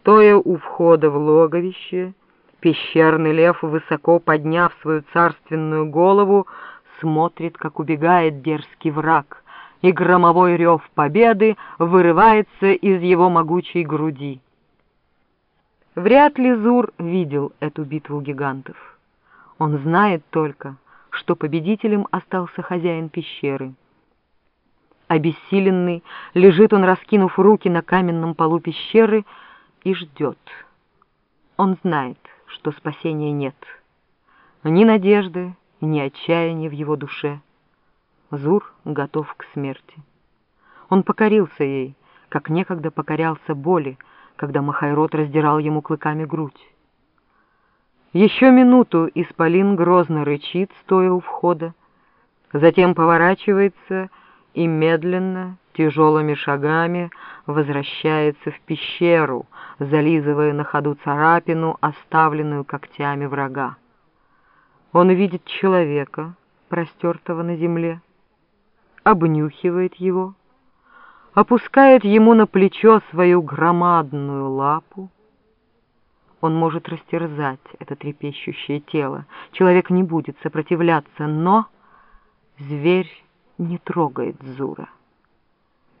Стоя у входа в логовище, пещерный лев, высоко подняв свою царственную голову, смотрит, как убегает дерзкий враг, и громовой рев победы вырывается из его могучей груди. Вряд ли Зур видел эту битву гигантов. Он знает только, что победителем остался хозяин пещеры. Обессиленный, лежит он, раскинув руки на каменном полу пещеры, и ждет. Он знает, что спасения нет. Ни надежды, ни отчаяния в его душе. Зур готов к смерти. Он покорился ей, как некогда покорялся боли, когда Махайрод раздирал ему клыками грудь. Еще минуту Исполин грозно рычит, стоя у входа, затем поворачивается и медленно, тяжелыми шагами возвращается в пещеру, зализывая на ходу царапину, оставленную когтями врага. Он видит человека, простертого на земле, обнюхивает его, опускает ему на плечо свою громадную лапу. Он может растерзать это трепещущее тело. Человек не будет сопротивляться, но зверь не трогает Зура.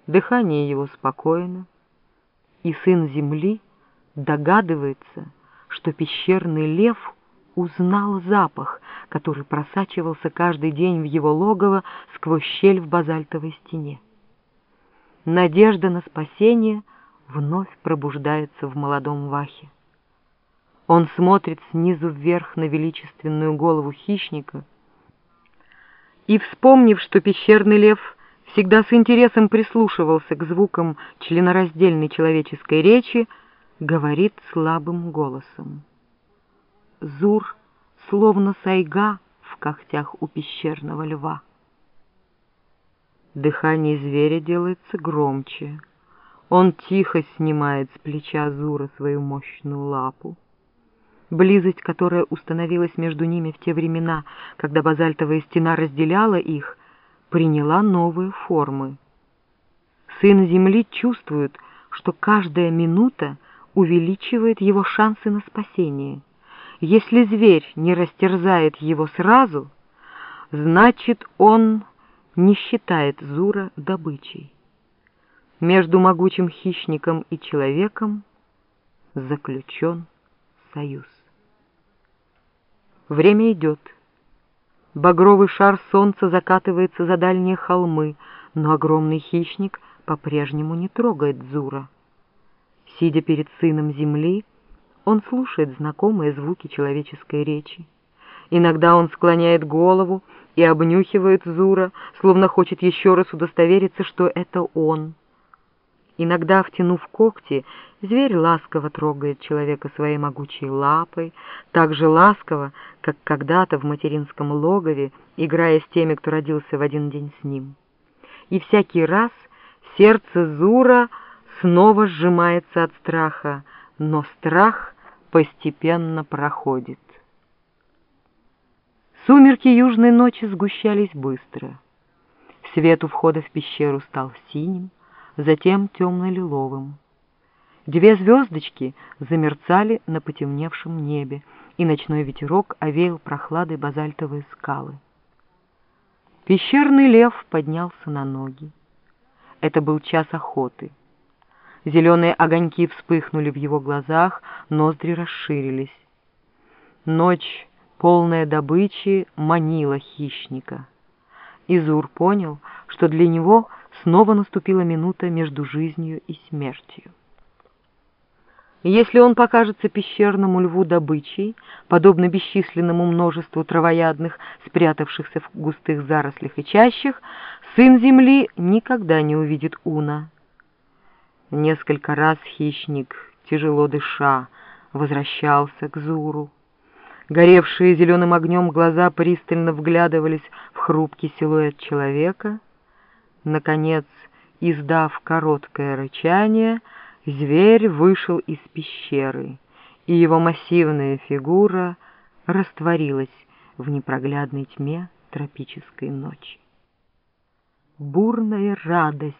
Дыхание его спокойно, и сын земли догадывается, что пещерный лев узнал запах, который просачивался каждый день в его логово сквозь щель в базальтовой стене. Надежда на спасение вновь пробуждается в молодом Вахе. Он смотрит снизу вверх на величественную голову хищника и, вспомнив, что пещерный лев всегда с интересом прислушивался к звукам членораздельной человеческой речи, говорит слабым голосом. Зур, словно сайга в когтях у пещерного льва. Дыхание зверя делается громче. Он тихо снимает с плеча Зура свою мощную лапу. Близость, которая установилась между ними в те времена, когда базальтовая стена разделяла их, приняла новые формы. Сын Земли чувствует, что каждая минута увеличивает его шансы на спасение. Если зверь не растерзает его сразу, значит, он не считает Зура добычей. Между могучим хищником и человеком заключен союз. Время идет. Багровый шар солнца закатывается за дальние холмы, но огромный хищник по-прежнему не трогает Зура. Сидя перед сыном земли, он слушает знакомые звуки человеческой речи. Иногда он склоняет голову и обнюхивает Зура, словно хочет еще раз удостовериться, что это он. Иногда, втянув когти, зверь ласково трогает человека своей могучей лапой, так же ласково, как когда-то в материнском логове, играя с теми, кто родился в один день с ним. И всякий раз сердце Зура снова сжимается от страха, но страх постепенно проходит. Сумерки южной ночи сгущались быстро. Свет у входа в пещеру стал синим, затем темно-лиловым. Две звездочки замерцали на потемневшем небе, и ночной ветерок овеял прохладой базальтовые скалы. Пещерный лев поднялся на ноги. Это был час охоты. Зеленые огоньки вспыхнули в его глазах, ноздри расширились. Ночь, полная добычи, манила хищника. Изур понял, что для него снова наступила минута между жизнью и смертью. Если он покажется пещерному льву добычей, подобно бесчисленному множеству травоядных, спрятавшихся в густых зарослях и чащах, сын земли никогда не увидит Уна. Несколько раз хищник, тяжело дыша, возвращался к Зуру. Горевшие зеленым огнем глаза пристально вглядывались в хрупкий силуэт человека. Наконец, издав короткое рычание, зверь вышел из пещеры, и его массивная фигура растворилась в непроглядной тьме тропической ночи. Бурная радость